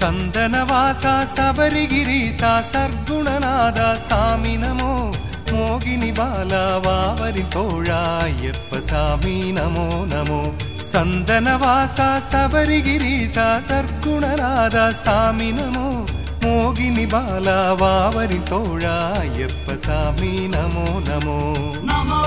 சந்தனவாச சபரிகிரீசா சர்க்குணநாதா சாமி நமோ மோகினி பாலா வாவரி தோழா ஐயப்ப சாமி நமோ நமோ சந்தனவாசா சபரிகிரீசா சர்க்குணநாதா சாமி நமோ மோகினி பாலா வாவரி தோழா ஐயப்ப சாமி நமோ நமோ நமோ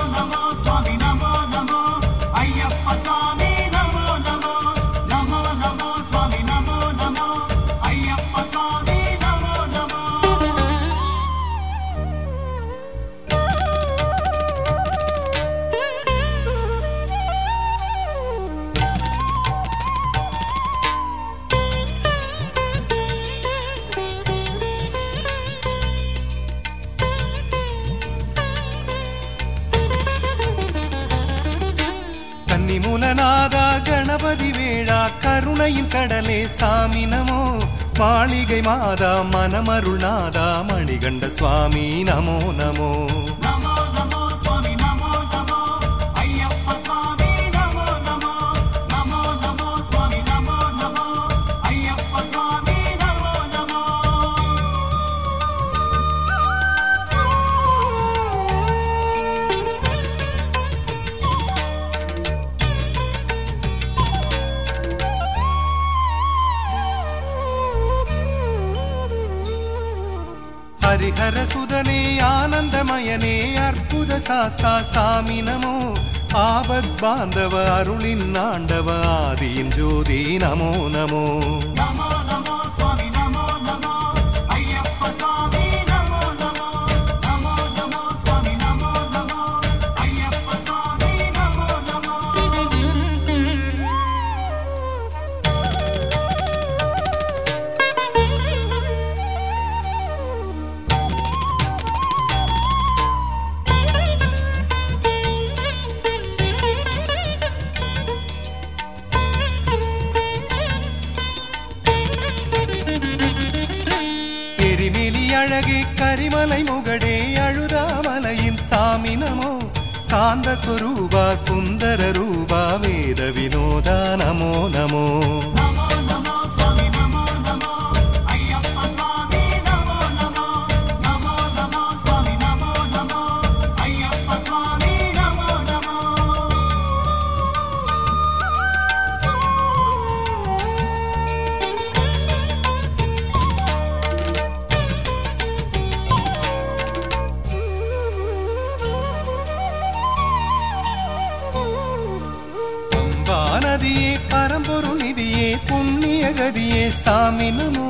கன்னிமூலநாதா கணபதி வேளா கருணையின் கடலே சாமி நமோ. மாளிகை மாதா மனமருள்நாதா மணிகண்ட சுவாமி நமோ நமோ. நமோ நமோ ஹரிஹர சுதனே ஆனந்தமயனே அற்புத சாஸ்தா சாமி நமோ. ஆபத் பாந்தவ அருளின் ஆண்டவ ஆதியின் ஜோதி நமோ நமோ. அழகே கரிமலை முகடே அழுதாமலையின் சாமி நமோ சாந்த சுரூபா சுந்தர ரூபா வேத வினோதா நமோ நமோ. பரம்பொருள் நிதியே புண்ணிய கதியே சாமி நமோ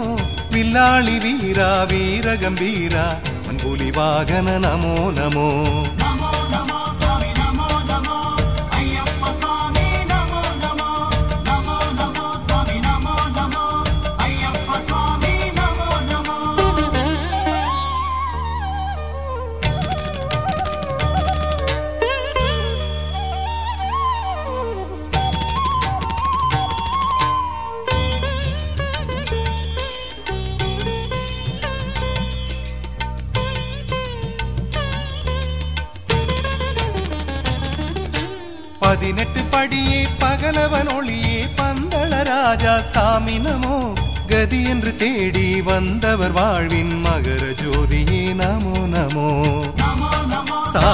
வில்லாளி வீரா வீர கம்பீரா வாகன நமோ நமோ. பதினெட்டு படியே பகலவன் ஒளியே பந்தள ராஜா சாமி நமோ. கதி என்று தேடி வந்தவர் வாழ்வின் மகர ஜோதியே நமோ நமோ. நமோ நமோ. சா